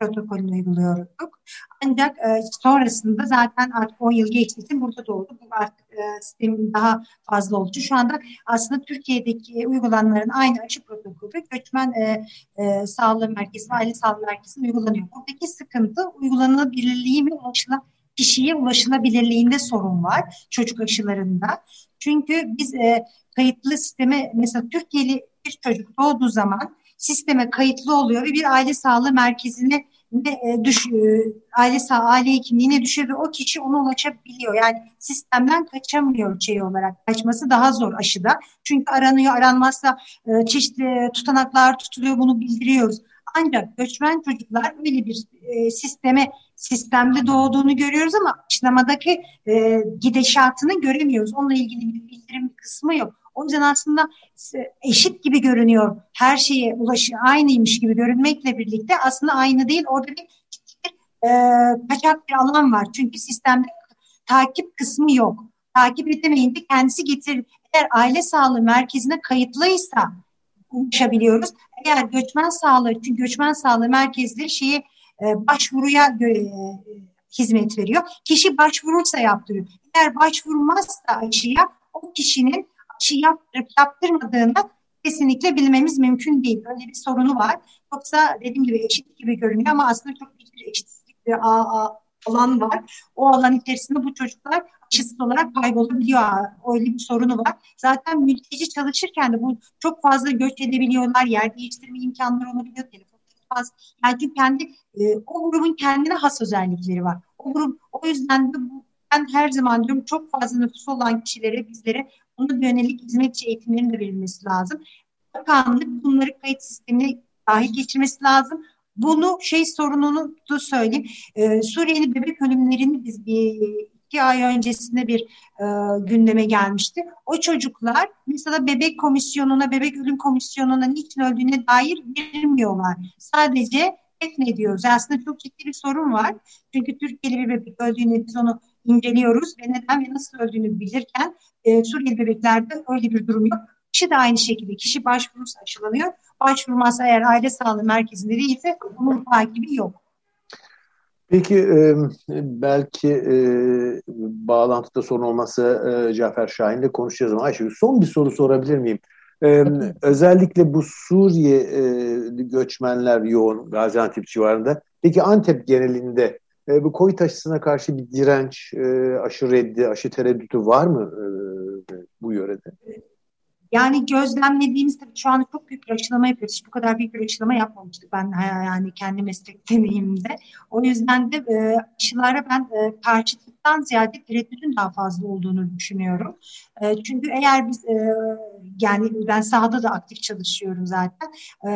protokolünü uyguluyorduk. Ancak e, sonrasında zaten artık 10 yıl geçtiği için burada doğdu. Bu artık e, sistemin daha fazla olduğu. Şu anda aslında Türkiye'deki uygulananların aynı aşı protokolü göçmen e, e, sağlığı merkezi, aile sağlığı merkezi uygulanıyor. Buradaki sıkıntı uygulanabilirliği mi ulaşılan kişiye ulaşılabilirliğinde sorun var çocuk aşılarında. Çünkü biz e, kayıtlı sisteme mesela Türkiye'li bir çocuk doğduğu zaman sisteme kayıtlı oluyor ve bir aile sağlığı merkezine ne e, düş, e, aile sağ aile hekimliğine düşüyor ve o kişi ona ulaşabiliyor. Yani sistemden kaçamıyor şey olarak. Kaçması daha zor aşıda. Çünkü aranıyor, aranmazsa e, çeşitli tutanaklar tutuluyor, bunu bildiriyoruz. Ancak göçmen çocuklar öyle bir e, sisteme sistemde doğduğunu görüyoruz ama aşılamadaki e, gidişatını göremiyoruz. Onunla ilgili bir bildirim kısmı yok. O yüzden aslında eşit gibi görünüyor. Her şeye ulaşı aynıymış gibi görünmekle birlikte aslında aynı değil. Orada bir e, kaçak bir alan var. Çünkü sistemde takip kısmı yok. Takip edemeyince kendisi getir. Eğer aile sağlığı merkezine kayıtlıysa ulaşabiliyoruz. Eğer göçmen sağlığı, çünkü göçmen sağlığı merkezleri şeyi e, başvuruya e, hizmet veriyor. Kişi başvurursa yaptırıyor. Eğer başvurmazsa aşıya o kişinin aşı yaptırıp yaptırmadığını kesinlikle bilmemiz mümkün değil. Öyle bir sorunu var. Yoksa dediğim gibi eşit gibi görünüyor ama aslında çok büyük bir eşitsizlik bir alan var. O alan içerisinde bu çocuklar aşısız olarak kaybolabiliyor. Öyle bir sorunu var. Zaten mülteci çalışırken de bu çok fazla göç edebiliyorlar. Yer değiştirme imkanları olabiliyor. Telefon fazla. Yani kendi e, o grubun kendine has özellikleri var. O grup o yüzden de bu ben her zaman diyorum çok fazla nüfusu olan kişilere, bizlere ona yönelik hizmetçi eğitimlerin de verilmesi lazım. bakanlık bunları kayıt sistemine dahil geçirmesi lazım. Bunu şey sorununu da söyleyeyim. Ee, Suriyeli bebek ölümlerini biz bir iki ay öncesinde bir e, gündeme gelmişti. O çocuklar mesela bebek komisyonuna, bebek ölüm komisyonuna niçin öldüğüne dair girmiyorlar. Sadece defnediyoruz. Aslında çok ciddi bir sorun var. Çünkü Türkiye'li bir bebek öldüğünde biz onu inceliyoruz ve neden ve nasıl öldüğünü bilirken e, Suriyeli bebeklerde öyle bir durum yok. Kişi de aynı şekilde kişi başvurursa aşılanıyor. Başvurmazsa eğer aile sağlığı merkezinde değilse bunun takibi yok. Peki e, belki e, bağlantıda sorun olmazsa e, Cafer Şahin'le konuşacağız ama Ayşegül son bir soru sorabilir miyim? E, özellikle bu Suriye e, göçmenler yoğun Gaziantep civarında. Peki Antep genelinde e, bu Covid aşısına karşı bir direnç, e, aşı reddi, aşı tereddütü var mı e, bu yörede? Yani gözlemlediğimiz tabii şu an çok büyük bir aşılama yapıyoruz. Hiç bu kadar büyük bir aşılama yapmamıştık ben yani kendi meslek deneyimimde. O yüzden de e, aşılara ben e, karşıtlıktan ziyade tereddütün daha fazla olduğunu düşünüyorum. E, çünkü eğer biz e, yani ben sahada da aktif çalışıyorum zaten. E,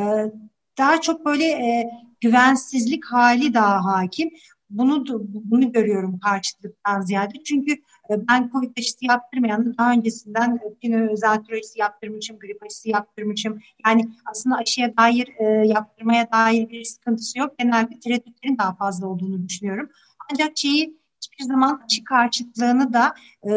daha çok böyle e, güvensizlik hali daha hakim. Bunu bunu görüyorum karşıtlıktan ziyade. Çünkü e, ben COVID aşısı yaptırmayan daha öncesinden pinozatür aşısı yaptırmışım, grip aşısı yaptırmışım. Yani aslında aşıya dair, e, yaptırmaya dair bir sıkıntısı yok. Genelde tereddütlerin daha fazla olduğunu düşünüyorum. Ancak şeyi hiçbir zaman aşı karşıtlığını da e,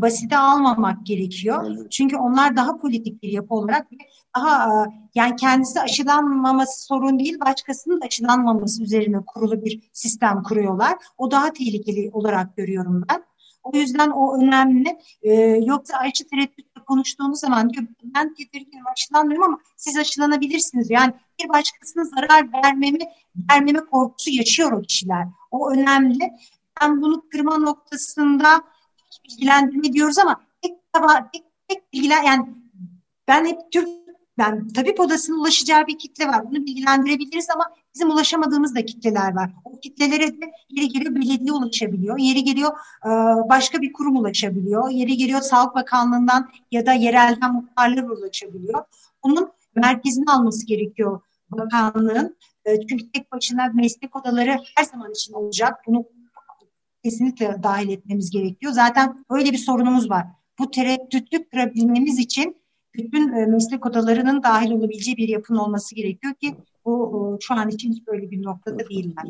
basite almamak gerekiyor. Çünkü onlar daha politik bir yapı olarak ve daha e, yani kendisi aşılanmaması sorun değil, başkasının da aşılanmaması üzerine kurulu bir sistem kuruyorlar. O daha tehlikeli olarak görüyorum ben. O yüzden o önemli. Ee, yoksa aşı tereddütle konuştuğumuz zaman diyor ben tedirginim aşılanmıyorum ama siz aşılanabilirsiniz. Yani bir başkasına zarar vermemi, vermeme korkusu yaşıyor o kişiler. O önemli. Ben bunu kırma noktasında bilgilendirme diyoruz ama tek, tek, tek bilgilen yani ben hep Türk ben tabip odasının ulaşacağı bir kitle var. Bunu bilgilendirebiliriz ama bizim ulaşamadığımız da kitleler var. O kitlelere de yeri geliyor belediye ulaşabiliyor. Yeri geliyor e, başka bir kurum ulaşabiliyor. Yeri geliyor Sağlık Bakanlığı'ndan ya da yerelden muhtarlar ulaşabiliyor. Bunun merkezini alması gerekiyor bakanlığın. E, çünkü tek başına meslek odaları her zaman için olacak. Bunu kesinlikle dahil etmemiz gerekiyor. Zaten öyle bir sorunumuz var. Bu tereddütlü kırabilmemiz için bütün e, meslek odalarının dahil olabileceği bir yapının olması gerekiyor ki bu şu an için hiç böyle bir noktada değiller.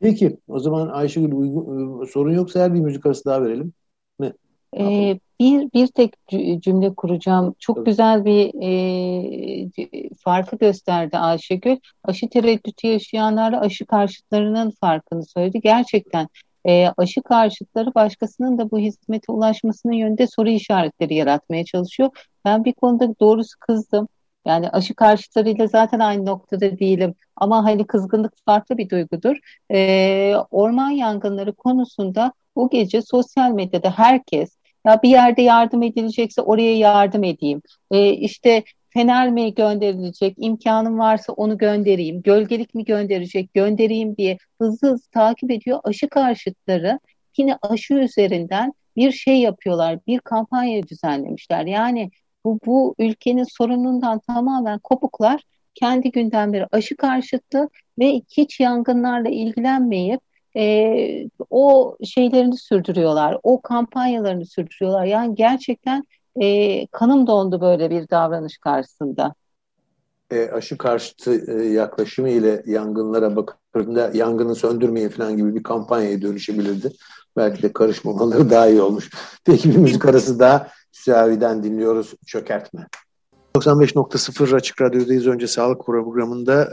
Peki o zaman Ayşegül uygun, e, sorun yoksa her bir müzik arası daha verelim. Ne? Ee, bir bir tek cümle kuracağım. Çok Tabii. güzel bir e, farkı gösterdi Ayşegül. Aşı tereddütü yaşayanlarla aşı karşıtlarının farkını söyledi. Gerçekten e, aşı karşıtları başkasının da bu hizmete ulaşmasının yönünde soru işaretleri yaratmaya çalışıyor. Ben bir konuda doğrusu kızdım. Yani aşı karşıtlarıyla zaten aynı noktada değilim. Ama hani kızgınlık farklı bir duygudur. E, orman yangınları konusunda bu gece sosyal medyada herkes ya bir yerde yardım edilecekse oraya yardım edeyim. E, işte fener mi gönderilecek, imkanım varsa onu göndereyim, gölgelik mi gönderecek, göndereyim diye hızlı hızlı takip ediyor. Aşı karşıtları yine aşı üzerinden bir şey yapıyorlar, bir kampanya düzenlemişler. Yani bu, bu ülkenin sorunundan tamamen kopuklar kendi gündemleri aşı karşıtı ve hiç yangınlarla ilgilenmeyip e, o şeylerini sürdürüyorlar, o kampanyalarını sürdürüyorlar. Yani gerçekten e, kanım dondu böyle bir davranış karşısında. E, aşı karşıtı e, yaklaşımı ile yangınlara bakıldığında yangını söndürmeyin falan gibi bir kampanyaya dönüşebilirdi. Belki de karışmamaları daha iyi olmuş. *laughs* Peki bir müzik arası daha Süavi'den dinliyoruz Çökertme. 95.0 Açık Radyo'dayız. Önce sağlık programında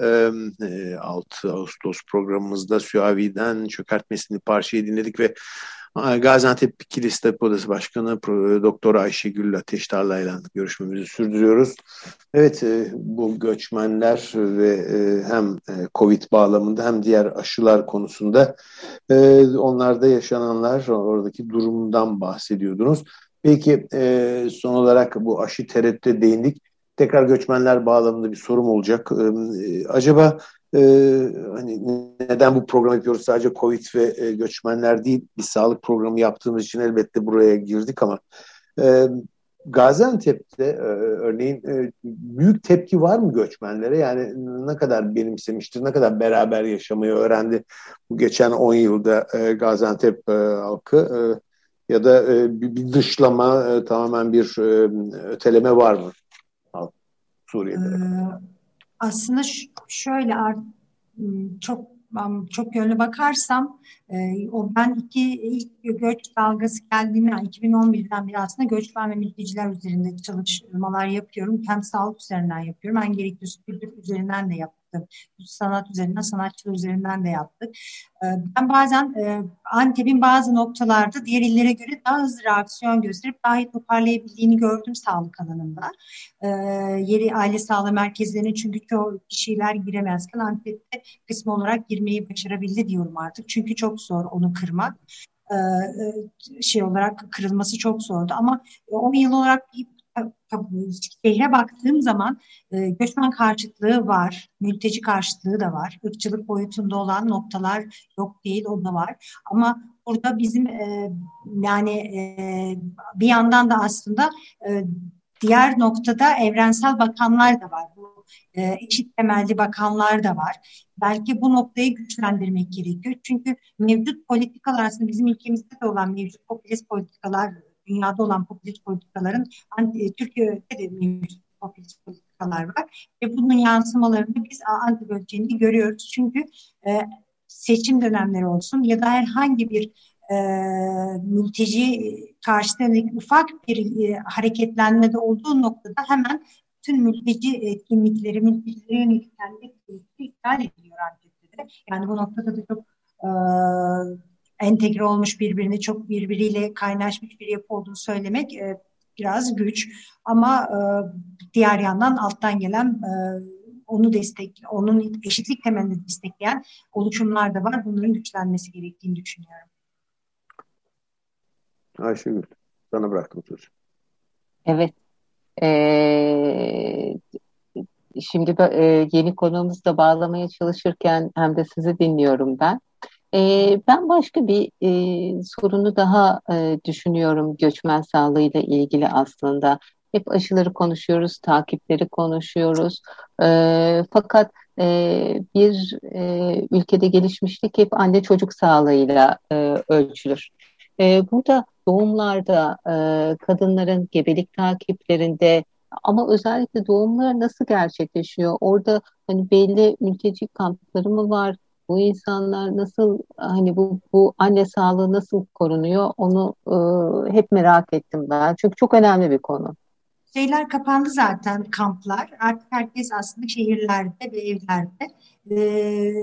6 Ağustos programımızda Süavi'den çökertmesini parçayı dinledik ve Gaziantep Kilis Odası Başkanı Doktor Ayşegül Ateştar'la ile görüşmemizi sürdürüyoruz. Evet e, bu göçmenler ve e, hem e, Covid bağlamında hem diğer aşılar konusunda onlarda yaşananlar oradaki durumdan bahsediyordunuz. Peki son olarak bu aşı tereddüte değindik. Tekrar göçmenler bağlamında bir sorum olacak. Acaba e, hani neden bu programı yapıyoruz sadece Covid ve e, göçmenler değil bir sağlık programı yaptığımız için elbette buraya girdik ama e, Gaziantep'te e, örneğin e, büyük tepki var mı göçmenlere? Yani ne kadar benimsemiştir, ne kadar beraber yaşamayı öğrendi bu geçen 10 yılda e, Gaziantep e, halkı e, ya da e, bir, dışlama, e, tamamen bir e, öteleme var mı Suriye'de? Ee, aslında şöyle çok çok yönlü bakarsam e, o ben iki ilk göç dalgası geldiğinde 2011'den beri aslında göçmen ve mülteciler üzerinde çalışmalar yapıyorum. Hem sağlık üzerinden yapıyorum. Ben gerekli üzerinden de yapıyorum yaptım. Sanat üzerinden, sanatçılar üzerinden de yaptık. Ee, ben bazen e, Antep'in bazı noktalarda diğer illere göre daha hızlı reaksiyon gösterip daha iyi toparlayabildiğini gördüm sağlık alanında. Ee, yeri aile sağlığı merkezlerine çünkü çoğu kişiler giremezken Antep'te kısmı olarak girmeyi başarabildi diyorum artık. Çünkü çok zor onu kırmak ee, e, şey olarak kırılması çok zordu ama 10 yıl olarak şehre baktığım zaman e, göçmen karşıtlığı var, mülteci karşıtlığı da var, ırkçılık boyutunda olan noktalar yok değil, o da var. Ama burada bizim e, yani e, bir yandan da aslında e, diğer noktada evrensel bakanlar da var. Bu e, eşit temelli bakanlar da var. Belki bu noktayı güçlendirmek gerekiyor. Çünkü mevcut politikalar aslında bizim ülkemizde de olan mevcut popülist politikalar dünyada olan popülist politikaların anti, Türkiye'de de mevcut popülist politikalar var. Ve bunun yansımalarını biz anti bölgeni görüyoruz. Çünkü e, seçim dönemleri olsun ya da herhangi bir e, mülteci karşıtındaki ufak bir e, hareketlenmede olduğu noktada hemen tüm mülteci etkinlikleri, mültecilere yönelik kendi iptal ediliyor Antep'te de. Yani bu noktada da çok e, entegre olmuş birbirine çok birbiriyle kaynaşmış bir yapı olduğunu söylemek e, biraz güç. Ama e, diğer yandan alttan gelen e, onu destek, onun eşitlik temelini destekleyen oluşumlar da var. Bunların güçlenmesi gerektiğini düşünüyorum. Ayşegül, sana bıraktım sözü. Evet. Ee, şimdi e, yeni konuğumuzla bağlamaya çalışırken hem de sizi dinliyorum ben. Ben başka bir sorunu daha düşünüyorum göçmen sağlığıyla ilgili aslında. Hep aşıları konuşuyoruz, takipleri konuşuyoruz. Fakat bir ülkede gelişmişlik hep anne çocuk sağlığıyla ölçülür. Burada doğumlarda kadınların gebelik takiplerinde ama özellikle doğumlar nasıl gerçekleşiyor? Orada hani belli mülteci kampları mı var? Bu insanlar nasıl hani bu bu anne sağlığı nasıl korunuyor onu e, hep merak ettim ben. Çünkü çok önemli bir konu. Şeyler kapandı zaten kamplar. Artık herkes aslında şehirlerde ve evlerde. Ee,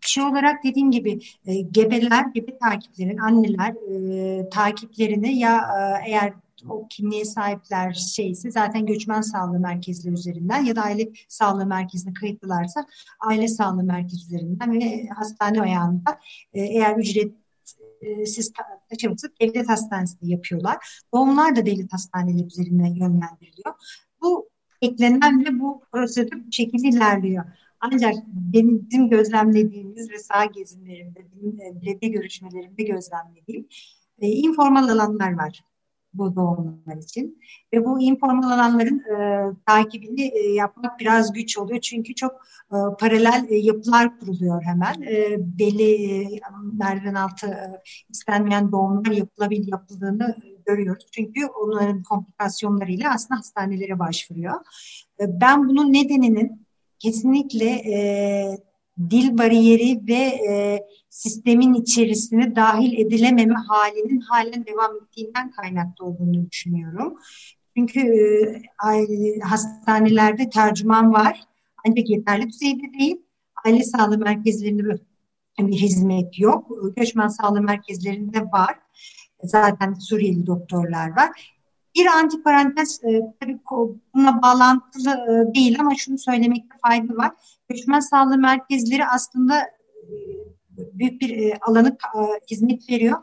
şey olarak dediğim gibi e, gebeler, gebe takiplerin, anneler e, takiplerini ya e, eğer o kimliğe sahipler şeyse zaten göçmen sağlığı merkezleri üzerinden ya da aile sağlığı merkezine kayıtlılarsa aile sağlığı merkezi üzerinden ve hastane ayağında e, eğer ücret e, siz taşımızı devlet hastanesinde yapıyorlar. Doğumlar da devlet hastaneleri üzerinden yönlendiriliyor. Bu eklenen ve bu prosedür bu şekilde ilerliyor. Ancak benim gözlemlediğimiz ve sağ gezimlerimde, birebir görüşmelerimde gözlemlediğim e, informal alanlar var bu doğumlar için. Ve bu informal alanların e, takibini e, yapmak biraz güç oluyor. Çünkü çok e, paralel e, yapılar kuruluyor hemen. E, belli e, merdiven altı e, istenmeyen doğumlar yapılabil yapıldığını görüyoruz. Çünkü onların komplikasyonlarıyla aslında hastanelere başvuruyor. E, ben bunun nedeninin kesinlikle e, dil bariyeri ve e, sistemin içerisine dahil edilememe halinin halen devam ettiğinden kaynaklı olduğunu düşünüyorum. Çünkü e, hastanelerde tercüman var ancak yeterli düzeyde değil. Aile sağlığı merkezlerinde bir hizmet yok. Göçmen sağlığı merkezlerinde var. Zaten Suriyeli doktorlar var. Bir antiparantez e, tabii buna bağlantılı e, değil ama şunu söylemekte fayda var. Göçmen sağlığı merkezleri aslında e, büyük bir e, alanı e, hizmet veriyor.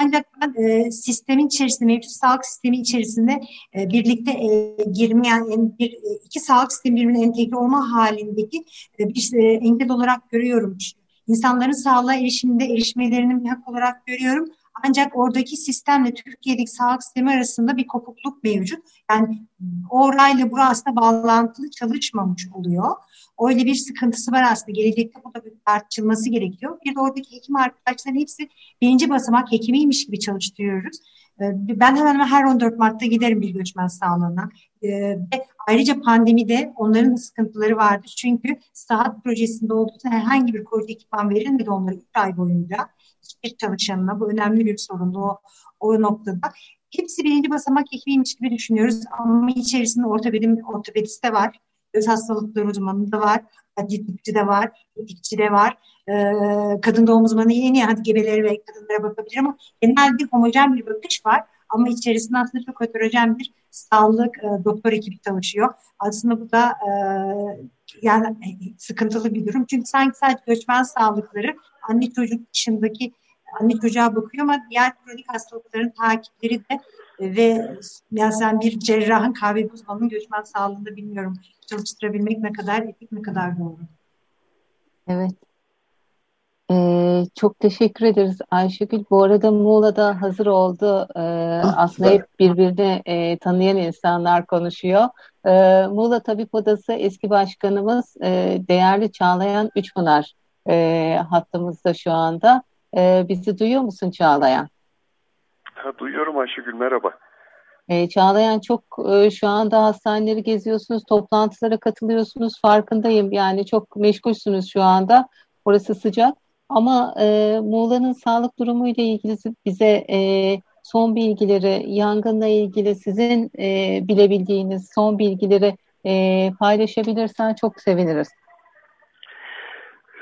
Ancak ben e, sistemin içerisinde, mevcut sağlık sistemi içerisinde e, birlikte e, girmeyen yani bir, e, iki sağlık sistemi birbirine entegre olma halindeki e, bir e, engel olarak görüyorum. İnsanların sağlığa erişiminde erişmelerini bir hak olarak görüyorum. Ancak oradaki sistemle Türkiye'deki sağlık sistemi arasında bir kopukluk mevcut. Yani orayla burası aslında bağlantılı çalışmamış oluyor. Öyle bir sıkıntısı var aslında. Gelecekte bu da bir tartışılması gerekiyor. Bir de oradaki hekim arkadaşların hepsi birinci basamak hekimiymiş gibi çalıştırıyoruz. Ee, ben hemen hemen her 14 Mart'ta giderim bir göçmen sağlığına. Ee, ve ayrıca pandemide onların sıkıntıları vardı. Çünkü saat projesinde olduğu herhangi bir koruyucu ekipman verilmedi onlara 3 ay boyunca. Hiçbir çalışanına bu önemli bir sorundu o, o noktada. Hepsi birinci basamak hekimiymiş gibi düşünüyoruz ama içerisinde ortopedim, ortopedist de var, göz hastalıkları uzmanı da var, ciddilikçi de var, etikçi de var. Ee, kadın doğum uzmanı yeni hadi gebeleri ve kadınlara bakabilir ama genel bir homojen bir bakış var. Ama içerisinde aslında çok heterojen bir sağlık e, doktor ekibi çalışıyor. Aslında bu da e, yani e, sıkıntılı bir durum. Çünkü sanki sadece göçmen sağlıkları anne çocuk dışındaki anne çocuğa bakıyor ama diğer kronik hastalıkların takipleri de e, ve yani sen bir cerrahın kahve uzmanının göçmen sağlığında bilmiyorum çalıştırabilmek ne kadar etik ne kadar doğru. Evet. Ee, çok teşekkür ederiz Ayşegül. Bu arada Muğla'da hazır oldu. Ee, aslında hep birbirini e, tanıyan insanlar konuşuyor. Ee, Muğla Tabip Odası eski başkanımız e, değerli Çağlayan Üçpınar e, hattımızda şu anda. E, bizi duyuyor musun Çağlayan? Ha, duyuyorum Ayşegül merhaba. E, Çağlayan çok e, şu anda hastaneleri geziyorsunuz, toplantılara katılıyorsunuz. Farkındayım yani çok meşgulsünüz şu anda. Orası sıcak. Ama e, Muğla'nın sağlık durumu ile ilgili bize e, son bilgileri, yangınla ilgili sizin e, bilebildiğiniz son bilgileri e, paylaşabilirsen çok seviniriz.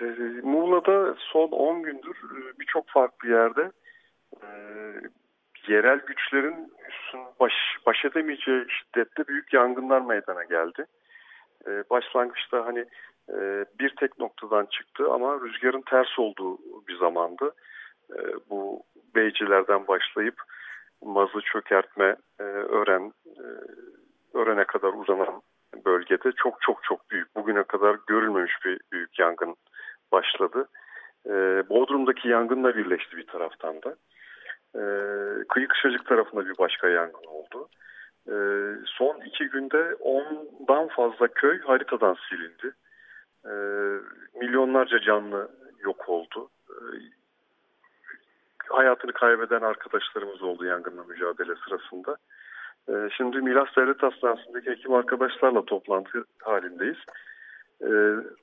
E, Muğla'da son 10 gündür e, birçok farklı yerde e, yerel güçlerin üstün baş, baş edemeyeceği şiddette büyük yangınlar meydana geldi. E, başlangıçta hani bir tek noktadan çıktı ama rüzgarın ters olduğu bir zamandı. E, bu beycilerden başlayıp mazı çökertme, e, öğren, e, öğrene kadar uzanan bölgede çok çok çok büyük, bugüne kadar görülmemiş bir büyük yangın başladı. E, Bodrum'daki yangınla birleşti bir taraftan da. Kıyı Kışacık tarafında bir başka yangın oldu. Son iki günde ondan fazla köy haritadan silindi. E, milyonlarca canlı yok oldu. E, hayatını kaybeden arkadaşlarımız oldu yangınla mücadele sırasında. E, şimdi Milas Devlet Hastanesi'ndeki hekim arkadaşlarla toplantı halindeyiz. E,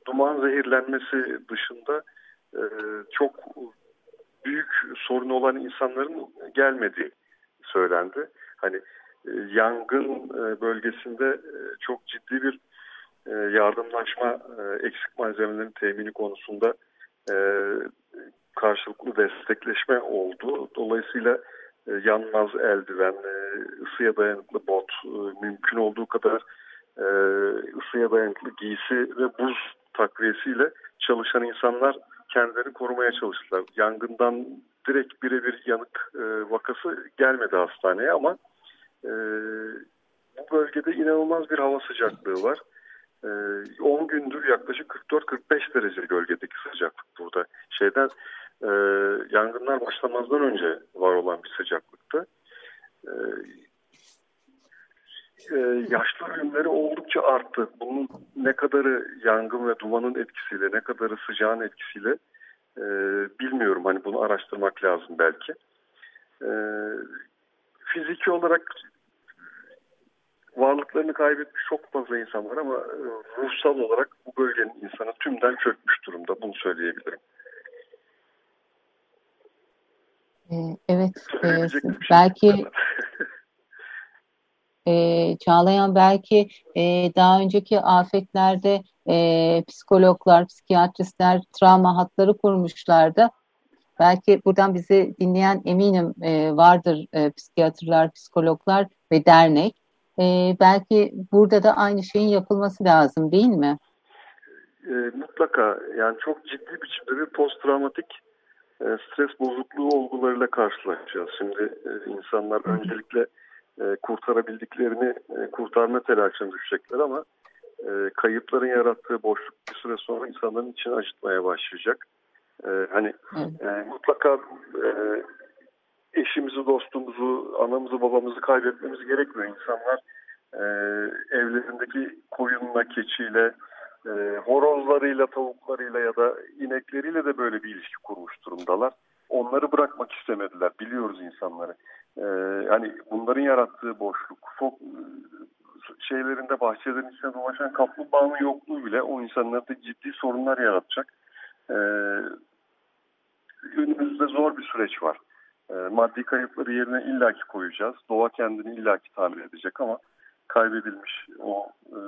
duman zehirlenmesi dışında e, çok büyük sorunu olan insanların gelmediği söylendi. Hani e, yangın e, bölgesinde e, çok ciddi bir yardımlaşma, e, eksik malzemelerin temini konusunda e, karşılıklı destekleşme oldu. Dolayısıyla e, yanmaz eldiven, e, ısıya dayanıklı bot, e, mümkün olduğu kadar e, ısıya dayanıklı giysi ve buz takviyesiyle çalışan insanlar kendilerini korumaya çalıştılar. Yangından direkt birebir yanık e, vakası gelmedi hastaneye ama e, bu bölgede inanılmaz bir hava sıcaklığı var. 10 gündür yaklaşık 44-45 derece gölgedeki sıcaklık burada. Şeyden e, yangınlar başlamazdan önce var olan bir sıcaklıktı. E, e, yaşlı ölümleri oldukça arttı. Bunun ne kadarı yangın ve dumanın etkisiyle, ne kadarı sıcağın etkisiyle e, bilmiyorum. Hani bunu araştırmak lazım belki. E, fiziki olarak varlıklarını kaybetmiş çok fazla insan var ama e, ruhsal olarak bu bölgenin insanı tümden çökmüş durumda. Bunu söyleyebilirim. Ee, evet, e, şey belki *laughs* e, Çağlayan belki e, daha önceki afetlerde e, psikologlar, psikiyatristler travma hatları kurmuşlardı. Belki buradan bizi dinleyen eminim e, vardır e, psikiyatrlar, psikologlar ve dernek. E, belki burada da aynı şeyin yapılması lazım değil mi? E, mutlaka yani çok ciddi biçimde bir post travmatik e, stres bozukluğu olgularıyla karşılaşacağız. Şimdi e, insanlar öncelikle e, kurtarabildiklerini e, kurtarma telaşına düşecekler ama e, kayıpların yarattığı boşluk bir süre sonra insanların içini acıtmaya başlayacak. E, hani e, mutlaka e, eşimizi, dostumuzu, anamızı, babamızı kaybetmemiz gerekmiyor. İnsanlar e, evlerindeki koyunla, keçiyle, e, horozlarıyla, tavuklarıyla ya da inekleriyle de böyle bir ilişki kurmuş durumdalar. Onları bırakmak istemediler. Biliyoruz insanları. E, hani bunların yarattığı boşluk, fok, şeylerinde bahçelerin içine dolaşan kaplumbağanın yokluğu bile o insanlarda ciddi sorunlar yaratacak. E, önümüzde zor bir süreç var. E, maddi kayıpları yerine illaki koyacağız. Doğa kendini illaki tamir edecek ama kaybedilmiş o e,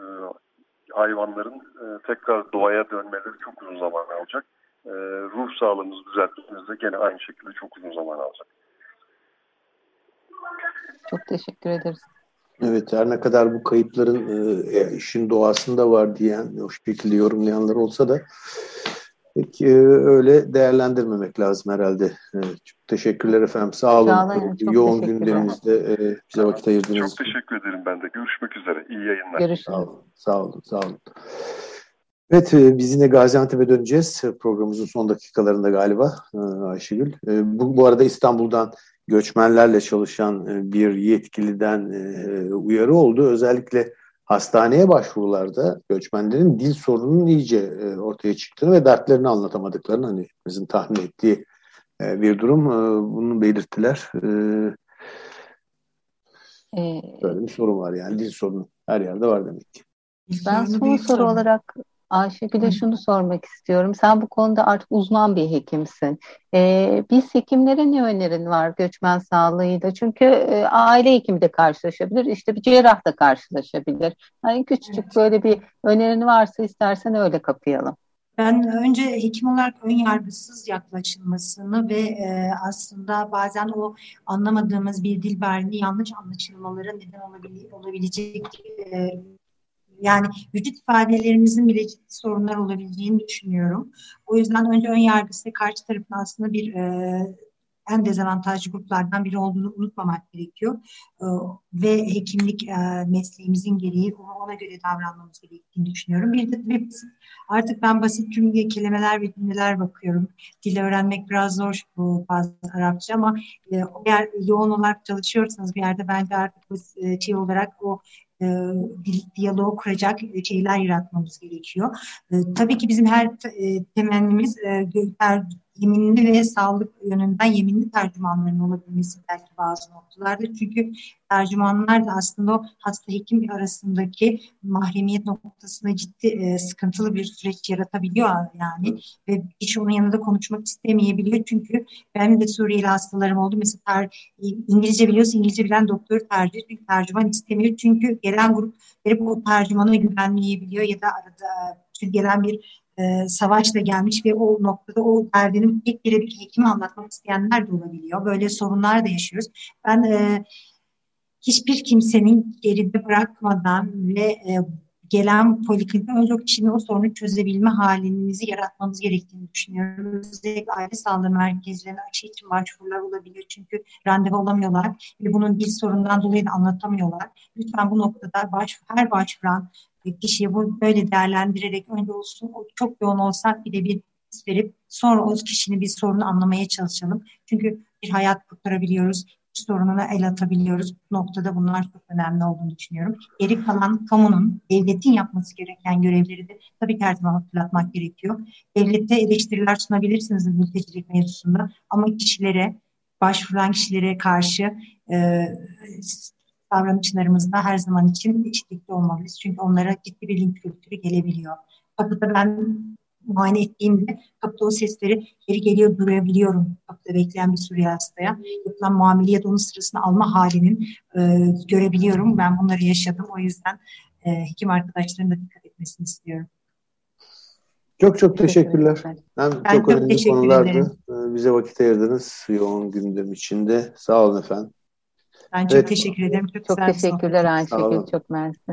hayvanların e, tekrar doğaya dönmeleri çok uzun zaman alacak. E, ruh sağlığımızı düzeltmemiz de gene aynı şekilde çok uzun zaman alacak. Çok teşekkür ederiz. Evet her ne kadar bu kayıpların e, işin doğasında var diyen o şekilde yorumlayanlar olsa da pek e, öyle değerlendirmemek lazım herhalde. Evet, çok teşekkürler efendim. Sağ olun. Sağ olun Yoğun gündeminizde e, bize vakit ayırdınız. Çok teşekkür ederim ben de. Görüşmek üzere. İyi yayınlar. Görüşürüz. Sağ olun. Sağ olun. Sağ olun. Evet, e, biz yine Gaziantep'e döneceğiz. Programımızın son dakikalarında galiba e, Ayşegül. E, bu, bu arada İstanbul'dan göçmenlerle çalışan e, bir yetkiliden e, uyarı oldu. Özellikle hastaneye başvurularda göçmenlerin dil sorununun iyice e, ortaya çıktığını ve dertlerini anlatamadıklarını hani bizim tahmin ettiği bir durum. Bunu belirttiler. Böyle bir sorun var yani dil sorunu her yerde var demek ki. Ben son soru olarak Ayşegül'e şunu sormak istiyorum. Sen bu konuda artık uzman bir hekimsin. Ee, biz hekimlere ne önerin var göçmen sağlığıyla? Çünkü e, aile hekimi de karşılaşabilir, işte bir cerrah da karşılaşabilir. Yani küçücük evet. böyle bir önerin varsa istersen öyle kapayalım. Ben önce hekim olarak ön yargısız yaklaşılmasını ve e, aslında bazen o anlamadığımız bir dil barini yanlış anlaşılmalara neden olabile, olabilecek e, yani vücut ifadelerimizin bile ciddi sorunlar olabileceğini düşünüyorum. O yüzden önce ön yargısı karşı tarafın aslında bir e, en dezavantajlı gruplardan biri olduğunu unutmamak gerekiyor. E, ve hekimlik e, mesleğimizin gereği ona göre davranmamız gerektiğini düşünüyorum. Bir de tabii artık ben basit cümle, kelimeler ve cümleler bakıyorum. Dil öğrenmek biraz zor bu bazı Arapça ama e, eğer yoğun olarak çalışıyorsanız bir yerde bence artık e, şey olarak o e, diyalog kuracak şeyler yaratmamız gerekiyor. E, tabii ki bizim her e, temennimiz e, yeminli ve sağlık yönünden yeminli tercümanların olabilmesi belki bazı noktalarda. Çünkü tercümanlar da aslında o hasta hekim arasındaki mahremiyet noktasında ciddi e, sıkıntılı bir süreç yaratabiliyor yani. Ve hiç onun yanında konuşmak istemeyebiliyor. Çünkü benim de Suriyeli hastalarım oldu. Mesela ter, İngilizce biliyorsa İngilizce bilen doktor tercih. Çünkü tercüman istemiyor. Çünkü gelen grup verip o tercümana güvenmeyebiliyor ya da arada çünkü gelen bir e, savaşla gelmiş ve o noktada o derdinin tek bir hekime anlatmak isteyenler de olabiliyor. Böyle sorunlar da yaşıyoruz. Ben e, hiçbir kimsenin geride bırakmadan ve e, gelen poliklinik önce o kişinin o sorunu çözebilme halimizi yaratmamız gerektiğini düşünüyorum. Özellikle aile sağlığı merkezlerine aşı için başvurular olabilir. Çünkü randevu alamıyorlar ve bunun dil sorundan dolayı da anlatamıyorlar. Lütfen bu noktada baş, her başvuran kişiye bu böyle değerlendirerek önce olsun çok yoğun olsak bile bir verip sonra o kişinin bir sorunu anlamaya çalışalım. Çünkü bir hayat kurtarabiliyoruz, bir sorununa el atabiliyoruz. Bu noktada bunlar çok önemli olduğunu düşünüyorum. Geri kalan kamunun, devletin yapması gereken görevleri de tabii ki her zaman hatırlatmak gerekiyor. Devlette eleştiriler sunabilirsiniz mültecilik mevzusunda ama kişilere, başvuran kişilere karşı e, davranışlarımızda her zaman için eşitlikte olmalıyız. Çünkü onlara ciddi bir link kültürü gelebiliyor. Kapıda ben muayene ettiğimde kapıda o sesleri geri geliyor duyabiliyorum. Kapıda bekleyen bir Suriye hastaya. Yapılan muamele ya da onun sırasını alma halinin e, görebiliyorum. Ben bunları yaşadım. O yüzden e, hekim arkadaşların da dikkat etmesini istiyorum. Çok çok teşekkürler. Hem ben çok, çok önemli konulardı. Ederim. Bize vakit ayırdınız yoğun gündem içinde. Sağ olun efendim. Ben çok evet. teşekkür ederim. Çok, çok teşekkürler Ayşegül. Çok mersi.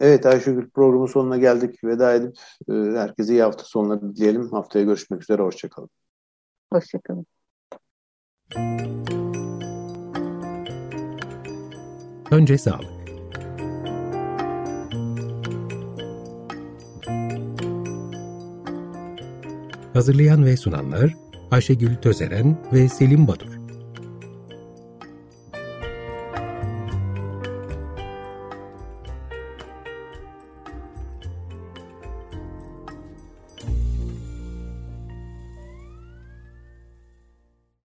Evet Ayşegül programın sonuna geldik. Veda edip e, herkese iyi hafta sonları dileyelim. Haftaya görüşmek üzere. Hoşçakalın. Hoşçakalın. Önce sağlık. Hazırlayan ve sunanlar Ayşegül Tözeren ve Selim Badur.